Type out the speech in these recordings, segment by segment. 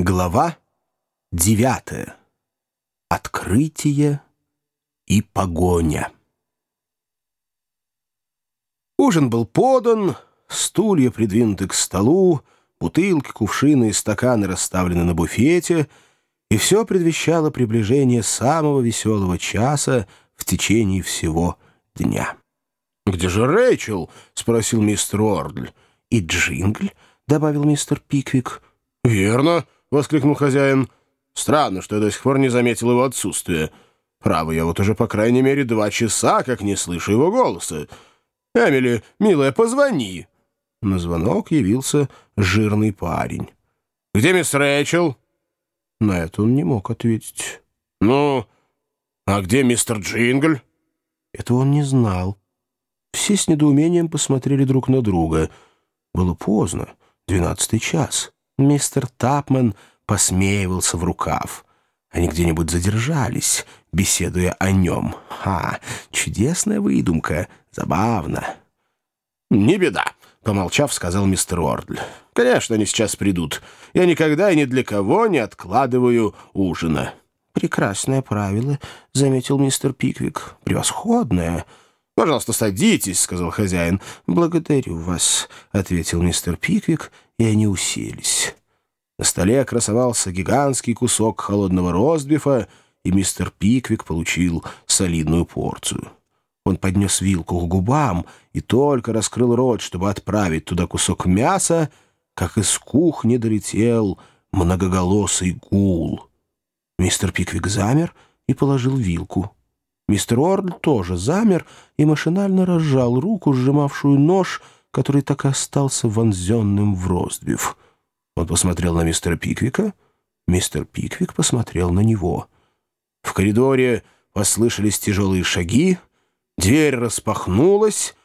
Глава девятая. Открытие и погоня. Ужин был подан, стулья придвинуты к столу, бутылки, кувшины и стаканы расставлены на буфете, и все предвещало приближение самого веселого часа в течение всего дня. «Где же Рэйчел?» — спросил мистер Ордль. «И Джингль?» — добавил мистер Пиквик. «Верно». — воскликнул хозяин. «Странно, что я до сих пор не заметил его отсутствия. Право, я вот уже по крайней мере два часа, как не слышу его голоса. Эмили, милая, позвони». На звонок явился жирный парень. «Где мисс Рэйчел?» На это он не мог ответить. «Ну, а где мистер Джингль?» Это он не знал. Все с недоумением посмотрели друг на друга. Было поздно, двенадцатый час. Мистер Тапман посмеивался в рукав. Они где-нибудь задержались, беседуя о нем. Ха, чудесная выдумка, забавно. «Не беда», — помолчав, сказал мистер Уордль. «Конечно, они сейчас придут. Я никогда и ни для кого не откладываю ужина». «Прекрасное правило», — заметил мистер Пиквик. «Превосходное». «Пожалуйста, садитесь», — сказал хозяин. «Благодарю вас», — ответил мистер Пиквик, и они уселись. На столе красовался гигантский кусок холодного ростбифа, и мистер Пиквик получил солидную порцию. Он поднес вилку к губам и только раскрыл рот, чтобы отправить туда кусок мяса, как из кухни долетел многоголосый гул. Мистер Пиквик замер и положил вилку. Мистер Ордль тоже замер и машинально разжал руку, сжимавшую нож, который так и остался вонзенным в ростбиф. Он посмотрел на мистера Пиквика. Мистер Пиквик посмотрел на него. В коридоре послышались тяжелые шаги, дверь распахнулась,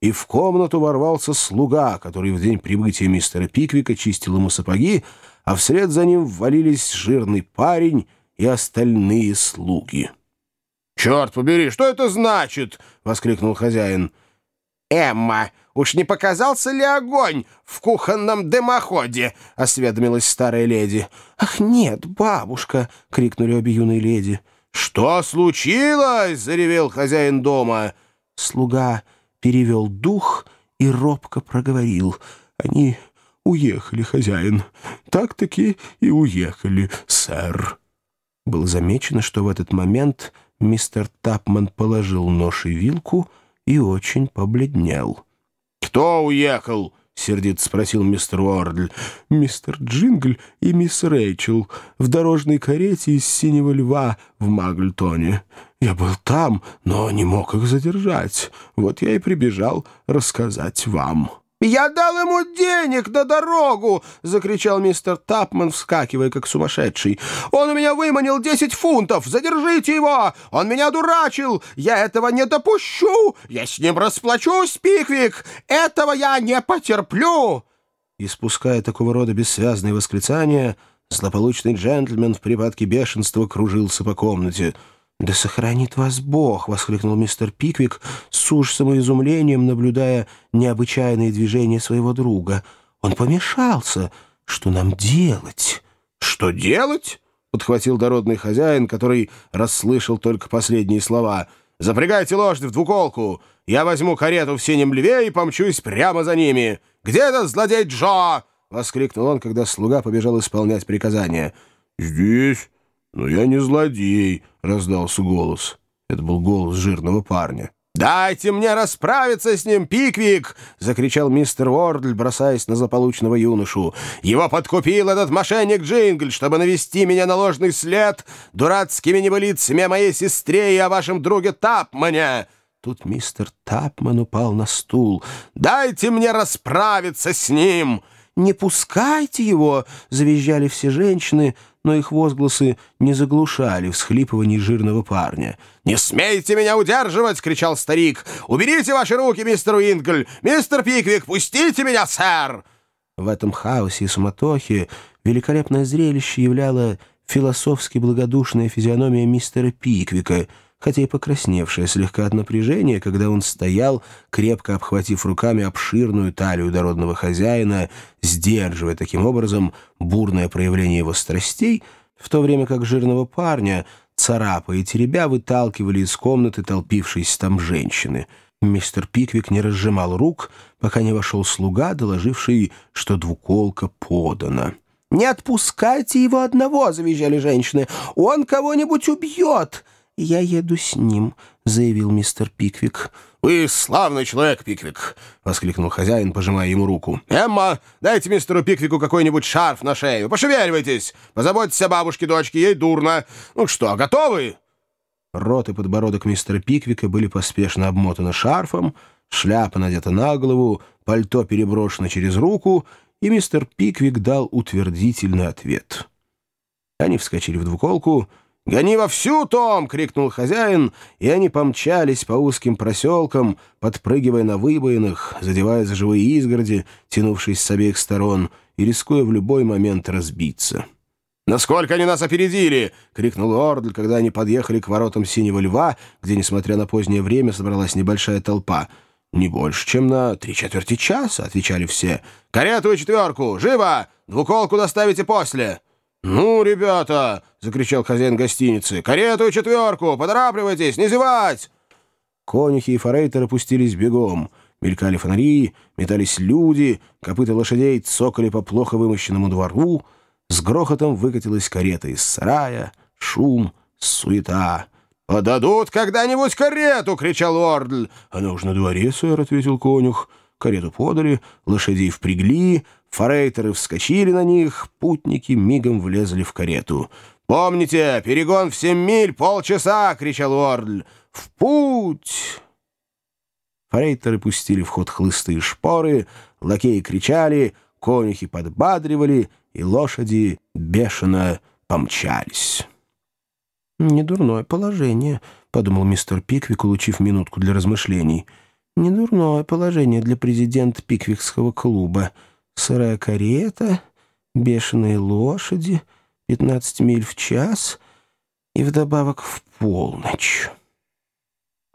и в комнату ворвался слуга, который в день прибытия мистера Пиквика чистил ему сапоги, а вслед за ним ввалились жирный парень и остальные слуги. «Черт побери, что это значит?» — воскликнул хозяин. «Эмма, уж не показался ли огонь в кухонном дымоходе?» — осведомилась старая леди. «Ах, нет, бабушка!» — крикнули обе юные леди. «Что случилось?» — заревел хозяин дома. Слуга перевел дух и робко проговорил. «Они уехали, хозяин. Так-таки и уехали, сэр». Было замечено, что в этот момент Мистер Тапман положил нож и вилку и очень побледнел. «Кто уехал?» — сердито спросил мистер Уордль. «Мистер Джингль и мисс Рэйчел в дорожной карете из «Синего льва» в Магльтоне. Я был там, но не мог их задержать. Вот я и прибежал рассказать вам». «Я дал ему денег на дорогу!» — закричал мистер Тапман, вскакивая как сумасшедший. «Он у меня выманил десять фунтов! Задержите его! Он меня дурачил! Я этого не допущу! Я с ним расплачусь, Пиквик! Этого я не потерплю!» Испуская такого рода бессвязные восклицания, злополучный джентльмен в припадке бешенства кружился по комнате — «Да сохранит вас Бог!» — воскликнул мистер Пиквик с ужасом и изумлением, наблюдая необычайные движения своего друга. «Он помешался. Что нам делать?» «Что делать?» — подхватил дородный хозяин, который расслышал только последние слова. «Запрягайте лошадь в двуколку. Я возьму карету в синем льве и помчусь прямо за ними. Где этот злодей Джо?» — воскликнул он, когда слуга побежал исполнять приказания. «Здесь». «Но я не злодей», — раздался голос. Это был голос жирного парня. «Дайте мне расправиться с ним, Пиквик!» — закричал мистер Уордль, бросаясь на заполучного юношу. «Его подкупил этот мошенник Джингль, чтобы навести меня на ложный след дурацкими небылицами о моей сестре и о вашем друге Тапмане!» Тут мистер Тапман упал на стул. «Дайте мне расправиться с ним!» «Не пускайте его!» — завизжали все женщины, но их возгласы не заглушали всхлипываний жирного парня. «Не смейте меня удерживать!» — кричал старик. «Уберите ваши руки, мистер Уинкль! Мистер Пиквик, пустите меня, сэр!» В этом хаосе и суматохе великолепное зрелище являло философски благодушная физиономия мистера Пиквика — хотя и покрасневшая слегка от напряжения, когда он стоял, крепко обхватив руками обширную талию дородного хозяина, сдерживая таким образом бурное проявление его страстей, в то время как жирного парня, царапая и теребя, выталкивали из комнаты толпившиеся там женщины. Мистер Пиквик не разжимал рук, пока не вошел слуга, доложивший, что двуколка подана. «Не отпускайте его одного!» — завизжали женщины. «Он кого-нибудь убьет!» «Я еду с ним», — заявил мистер Пиквик. «Вы славный человек, Пиквик!» — воскликнул хозяин, пожимая ему руку. «Эмма, дайте мистеру Пиквику какой-нибудь шарф на шею. Пошевеливайтесь! Позаботьтесь о бабушке, дочке, ей дурно. Ну что, готовы?» Рот и подбородок мистера Пиквика были поспешно обмотаны шарфом, шляпа надета на голову, пальто переброшено через руку — и мистер Пиквик дал утвердительный ответ. Они вскочили в двуколку. «Гони во всю, Том!» — крикнул хозяин, и они помчались по узким проселкам, подпрыгивая на выбоинах, задевая за живые изгороди, тянувшись с обеих сторон, и рискуя в любой момент разбиться. «Насколько они нас опередили!» — крикнул Ордль, когда они подъехали к воротам Синего Льва, где, несмотря на позднее время, собралась небольшая толпа — «Не больше, чем на три четверти часа», — отвечали все. «Карету четверку! Живо! Двуколку доставите после!» «Ну, ребята!» — закричал хозяин гостиницы. «Карету и четверку! Поторапливайтесь! Не зевать!» Конюхи и форейтеры пустились бегом. Мелькали фонари, метались люди, копыта лошадей цокали по плохо вымощенному двору. С грохотом выкатилась карета из сарая, шум, суета. «Подадут когда-нибудь карету!» — кричал Ордль. «Она уж на дворе, сэр», — ответил конюх. Карету подали, лошадей впрягли, форейтеры вскочили на них, путники мигом влезли в карету. «Помните, перегон в семь миль полчаса!» — кричал Ордль. «В путь!» Форейтеры пустили в ход хлысты и шпоры, лакеи кричали, конюхи подбадривали, и лошади бешено помчались. «Недурное положение», — подумал мистер Пиквик, улучив минутку для размышлений. «Недурное положение для президента Пиквикского клуба. Сырая карета, бешеные лошади, 15 миль в час и вдобавок в полночь».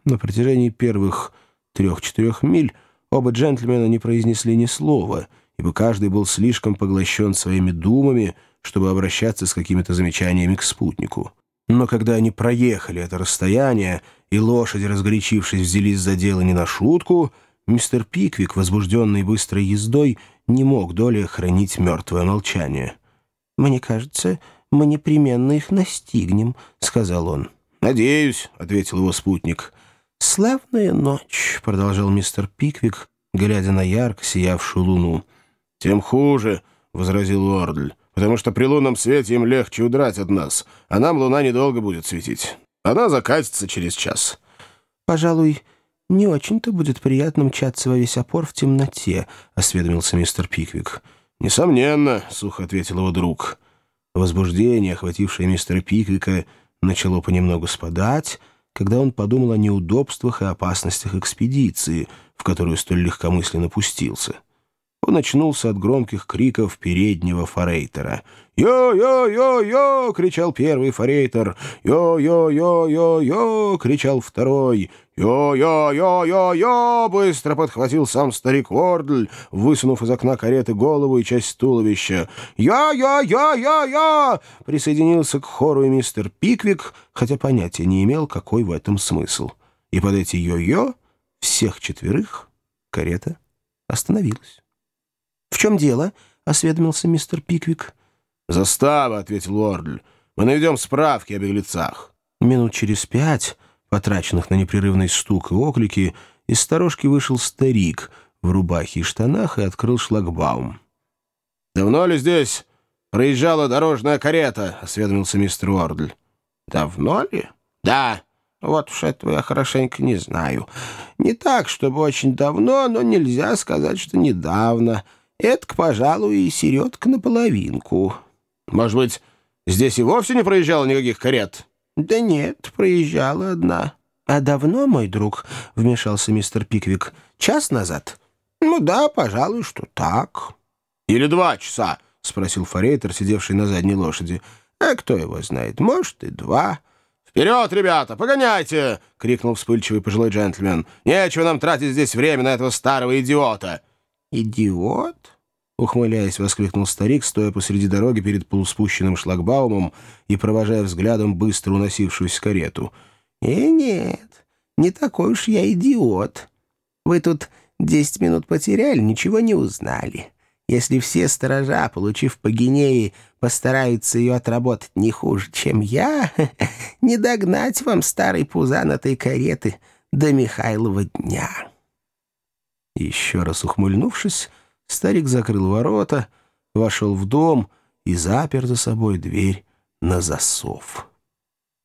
На протяжении первых трех-четырех миль оба джентльмена не произнесли ни слова, ибо каждый был слишком поглощен своими думами, чтобы обращаться с какими-то замечаниями к спутнику. Но когда они проехали это расстояние, и лошади, разгорячившись, взялись за дело не на шутку, мистер Пиквик, возбужденный быстрой ездой, не мог доли хранить мертвое молчание. «Мне кажется, мы непременно их настигнем», — сказал он. «Надеюсь», — ответил его спутник. «Славная ночь», — продолжал мистер Пиквик, глядя на ярко сиявшую луну. «Тем хуже», — возразил Уордль потому что при лунном свете им легче удрать от нас, а нам луна недолго будет светить. Она закатится через час». «Пожалуй, не очень-то будет приятно мчаться во весь опор в темноте», — осведомился мистер Пиквик. «Несомненно», — сухо ответил его друг. Возбуждение, охватившее мистера Пиквика, начало понемногу спадать, когда он подумал о неудобствах и опасностях экспедиции, в которую столь легкомысленно пустился. Он очнулся от громких криков переднего форейтера. «Йо-йо-йо-йо!» — кричал первый форейтер. «Йо-йо-йо-йо-йо!» — кричал второй. «Йо-йо-йо-йо-йо!» — быстро подхватил сам старик Уордль, высунув из окна кареты голову и часть туловища. «Йо-йо-йо-йо-йо!» — присоединился к хору и мистер Пиквик, хотя понятия не имел, какой в этом смысл. И под эти «йо-йо» всех четверых карета остановилась. «В чем дело?» — осведомился мистер Пиквик. «Застава», — ответил Уордль. «Мы наведем справки о беглецах». Минут через пять, потраченных на непрерывный стук и оклики, из сторожки вышел старик в рубахе и штанах и открыл шлагбаум. «Давно ли здесь проезжала дорожная карета?» — осведомился мистер Уордль. «Давно ли?» «Да». Вот уж этого я хорошенько не знаю. Не так, чтобы очень давно, но нельзя сказать, что недавно. Это, пожалуй, и середка наполовинку. Может быть, здесь и вовсе не проезжало никаких карет? Да нет, проезжала одна. А давно, мой друг, — вмешался мистер Пиквик, — час назад? Ну да, пожалуй, что так. Или два часа, — спросил форейтер, сидевший на задней лошади. А кто его знает, может, и два. «Вперед, ребята, погоняйте!» — крикнул вспыльчивый пожилой джентльмен. «Нечего нам тратить здесь время на этого старого идиота!» «Идиот?» — ухмыляясь, воскликнул старик, стоя посреди дороги перед полуспущенным шлагбаумом и провожая взглядом быстро уносившуюся карету. «И нет, не такой уж я идиот. Вы тут десять минут потеряли, ничего не узнали. Если все сторожа, получив по гинее, постараются ее отработать не хуже, чем я, не догнать вам старый пузан этой кареты до Михайлова дня». Еще раз ухмыльнувшись, старик закрыл ворота, вошел в дом и запер за собой дверь на засов.